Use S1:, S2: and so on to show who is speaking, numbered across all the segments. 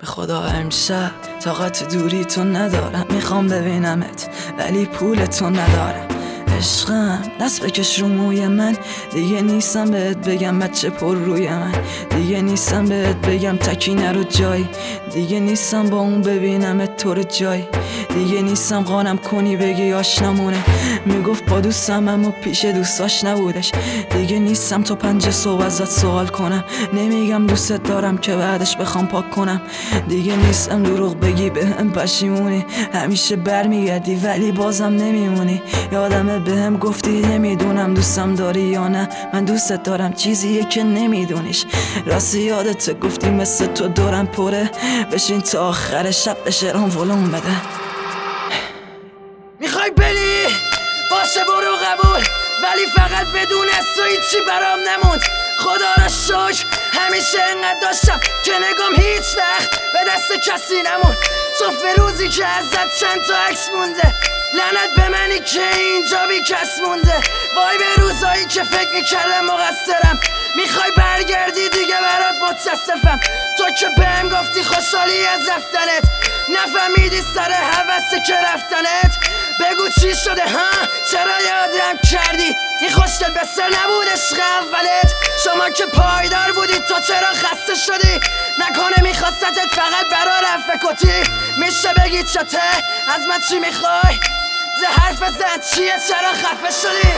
S1: به خدا امشب. طاقت دوری تو ندارم. می‌خوام ببینمت ولی پول تو ندارم. عشقم. دست بکش رو موی من. دیگه نیستم بهت بگم بچه پر روی من. دیگه نیستم بهت بگم تکی نرو جای. دیگه نیستم با اون ببینم تو رو جای. دیگه نیستم قانم کنی بگی آشنامونه. می‌گفت با دوستم اما پیش دوستاش نبودش. دیگه نیستم تو پنج صبح ازت سوال کنم. نمیگم دوستت دارم که بعدش بخوام پاک کنم. دیگه نیستم دروغ بگی به هم پشیمونی. همیشه برمیگردی ولی بازم نمیمونی. یادمه به هم گفتی نمی‌دونم دوستم داری یا نه. من دوستت دارم چیزیه که نمیدونیش. راستی یادت گفتی مثل تو دورم پره. بشین تا آخر شب به شرام ولوم بده.
S2: می‌خوای بری؟ باشه برو قبول. ولی فقط بدون تو هیچی برام نموند. خدا را شکر همیشه انقدر داشتم که نگم هیچ وقت به دست کسی نمون تو فروزی که ازت چند تا عکس مونده. لعنت به منی که اینجا بی کس مونده وای به روزایی که فکر می‌کردم مقصرم. می‌خوای برگردی دیگه برات متاسفم. تو که بهم گفتی خوشحالی از رفتنت. نفهمیدی سر حوثه که رفتنت. بگو چی شده ها؟ چرا یادم کردی؟ این خوشدل به سر نبود عشق شما که پایدار بودی تو چرا خسته شدی؟ نکنه میخواستتت فقط برا رفت کتی. میشه بگی چته؟ از من چی می‌خوای؟ ز حرف زد چیه؟ چرا خفه شدی؟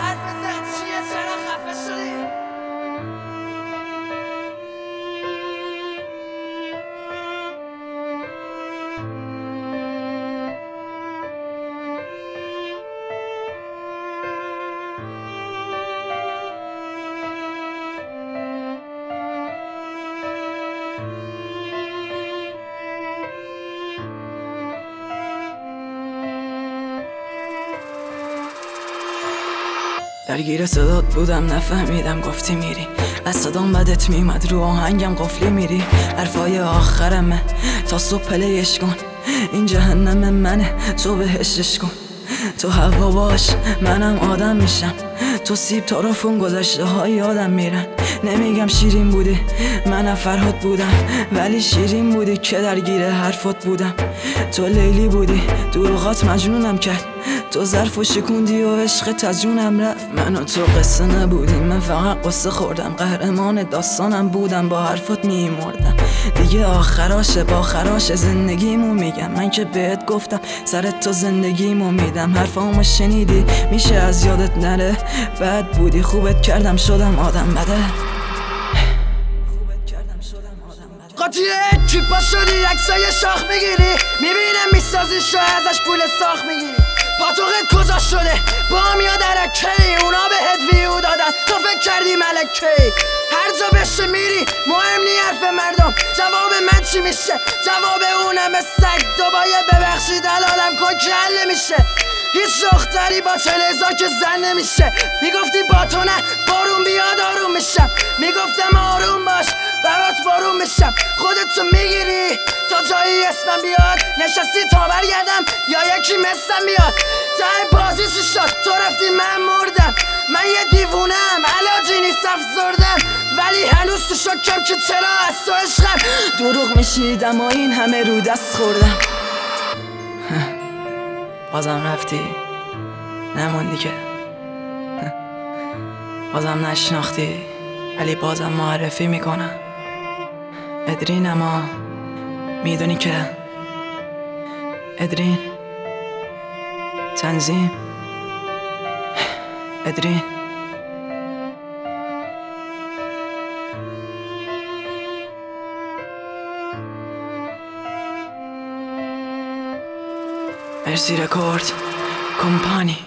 S2: حرف زد چیه؟ چرا خفه شدی؟
S1: درگیر صدات بودم نفهمیدم گفتی میری. از صدام بدت میمد رو آهنگم قفلی میری. حرفای آخرمه تا صبح پلیش کن. این جهنم منه تو بهشش کن. تو هوا باش منم آدم میشم. تو سیب طرفون گذشته های آدم میرن. نمیگم شیرین بودی منم فرهاد بودم. ولی شیرین بودی که درگیر حرفات بودم. تو لیلی بودی دروغات مجنونم کرد. تو ظرف و شکوندی و عشق تجونم رفت. من و تو قصه نبودیم من فقط قصه خوردم. قهرمان داستانم بودم با حرفات میمردم. دیگه آخراشه با خراش زندگیمو میگم. من که بهت گفتم سر تو زندگیمو میدم. حرفامو شنیدی میشه از یادت نره. بد بودی خوبت کردم شدم آدم بده.
S2: قاطی چیپا شدی؟ عکسای شاخ می‌گیری؟ می‌بینم می‌سازی شو ازش پول ساخ می‌گیری. پاتوقت کجا شده؟ با میاد درکی اونا بهت ویو دادن. تو فکر کردی ملکی هر جا بشه میری مهم نی حرف مردم. جواب من چی میشه؟ جواب اونم سگ. دوبایه ببخشید الالم کن کله میشه هیچ دختری با تلزا که زن نمیشه. می‌گفتی با تو نه بارون بیاد آروم میشم. می‌گفتم آروم باش برات بارون میشم. خودتو می‌گیری تا جایی اسمم بیاد. نشستی تا برگردم یا یکی مثلم بیاد. ته چی شد؟ تو رفتی من مردم. من یه دیوونم. علاجی نیست افزردم. ولی هنوز تو شکم که چرا از تو عشقم؟
S1: دروغ میشیدم و این همه رو دست خوردم. بازم رفتی. نموندی که. بازم نشناختی. ولی بازم معرفی می‌کنم. ادرین اما می‌دونی که. ادرین. تنظیم ادرین مرسی رکورد کمپانی